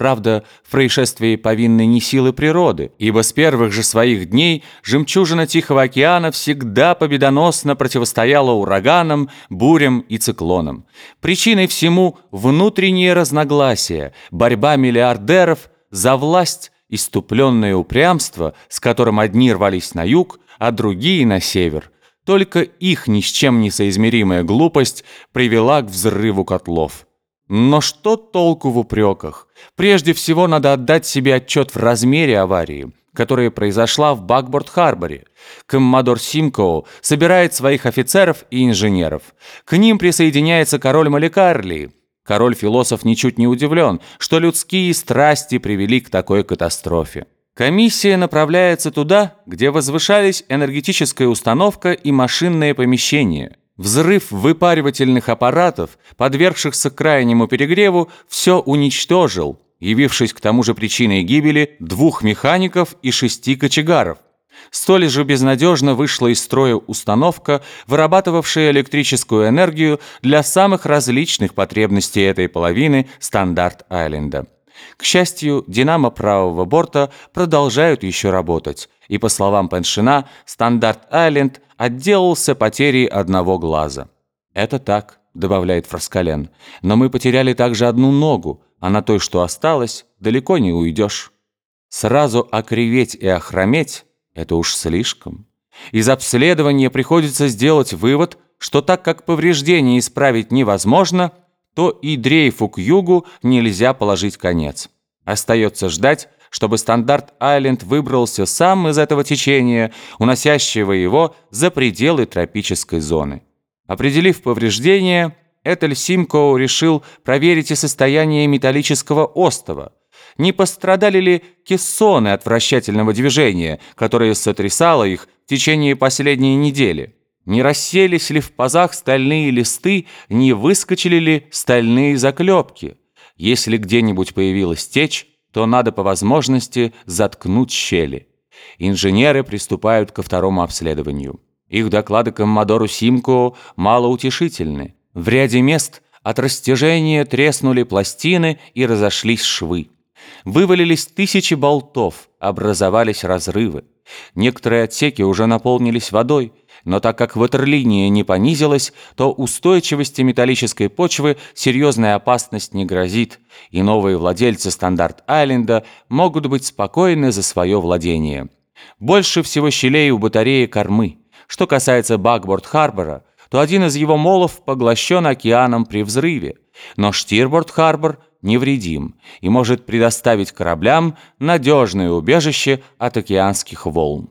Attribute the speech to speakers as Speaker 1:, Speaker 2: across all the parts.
Speaker 1: Правда, в происшествии повинны не силы природы, ибо с первых же своих дней жемчужина Тихого океана всегда победоносно противостояла ураганам, бурям и циклонам. Причиной всему внутренние разногласия, борьба миллиардеров за власть, иступленное упрямство, с которым одни рвались на юг, а другие на север. Только их ни с чем не соизмеримая глупость привела к взрыву котлов. Но что толку в упреках? Прежде всего надо отдать себе отчет в размере аварии, которая произошла в Бакборд-Харборе. Коммодор Симкоу собирает своих офицеров и инженеров. К ним присоединяется король Маликарли. Король-философ ничуть не удивлен, что людские страсти привели к такой катастрофе. Комиссия направляется туда, где возвышались энергетическая установка и машинное помещение – Взрыв выпаривательных аппаратов, подвергшихся крайнему перегреву, все уничтожил, явившись к тому же причиной гибели двух механиков и шести кочегаров. Столь же безнадежно вышла из строя установка, вырабатывавшая электрическую энергию для самых различных потребностей этой половины Стандарт-Айленда. К счастью, динамо правого борта продолжают еще работать, и, по словам Пеншина, «Стандарт-Айленд» отделался потерей одного глаза. «Это так», — добавляет Фраскален, «но мы потеряли также одну ногу, а на той, что осталось, далеко не уйдешь. Сразу окреветь и охрометь — это уж слишком. Из обследования приходится сделать вывод, что так как повреждение исправить невозможно — то и дрейфу к югу нельзя положить конец. Остается ждать, чтобы Стандарт-Айленд выбрался сам из этого течения, уносящего его за пределы тропической зоны. Определив повреждения, Этель Симкоу решил проверить и состояние металлического остова. Не пострадали ли кессоны от вращательного движения, которое сотрясало их в течение последней недели? Не расселись ли в пазах стальные листы, не выскочили ли стальные заклепки? Если где-нибудь появилась течь, то надо по возможности заткнуть щели. Инженеры приступают ко второму обследованию. Их доклады коммодору Симко малоутешительны. В ряде мест от растяжения треснули пластины и разошлись швы. Вывалились тысячи болтов, образовались разрывы. Некоторые отсеки уже наполнились водой, но так как ватерлиния не понизилась, то устойчивости металлической почвы серьезная опасность не грозит, и новые владельцы Стандарт-Айленда могут быть спокойны за свое владение. Больше всего щелей у батареи кормы. Что касается Бакборд-Харбора, то один из его молов поглощен океаном при взрыве, но Штирборд-Харбор невредим и может предоставить кораблям надежное убежище от океанских волн.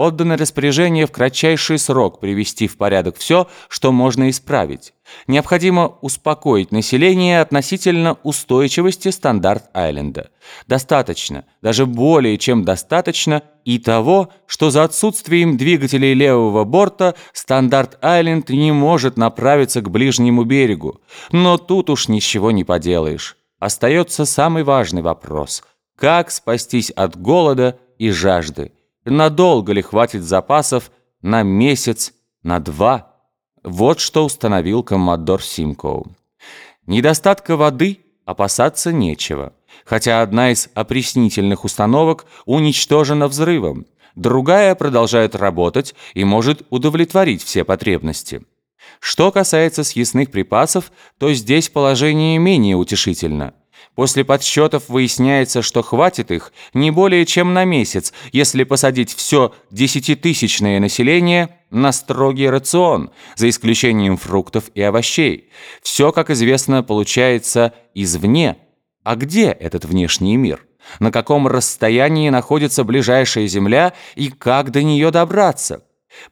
Speaker 1: Отдано распоряжение в кратчайший срок привести в порядок все, что можно исправить. Необходимо успокоить население относительно устойчивости Стандарт-Айленда. Достаточно, даже более чем достаточно, и того, что за отсутствием двигателей левого борта Стандарт-Айленд не может направиться к ближнему берегу. Но тут уж ничего не поделаешь. Остается самый важный вопрос – как спастись от голода и жажды? Надолго ли хватит запасов на месяц, на два? Вот что установил коммодор Симкоу. Недостатка воды опасаться нечего, хотя одна из опреснительных установок уничтожена взрывом, другая продолжает работать и может удовлетворить все потребности. Что касается съестных припасов, то здесь положение менее утешительно – После подсчетов выясняется, что хватит их не более чем на месяц, если посадить все десятитысячное население на строгий рацион, за исключением фруктов и овощей. Все, как известно, получается извне. А где этот внешний мир? На каком расстоянии находится ближайшая Земля и как до нее добраться?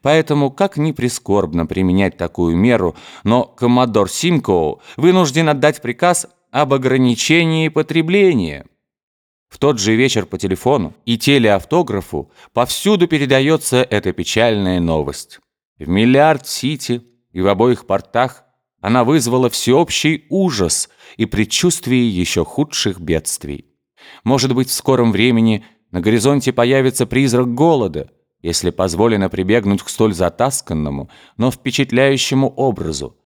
Speaker 1: Поэтому, как ни прискорбно применять такую меру, но коммодор Симкоу вынужден отдать приказ об ограничении потребления. В тот же вечер по телефону и телеавтографу повсюду передается эта печальная новость. В Миллиард-Сити и в обоих портах она вызвала всеобщий ужас и предчувствие еще худших бедствий. Может быть, в скором времени на горизонте появится призрак голода, если позволено прибегнуть к столь затасканному, но впечатляющему образу,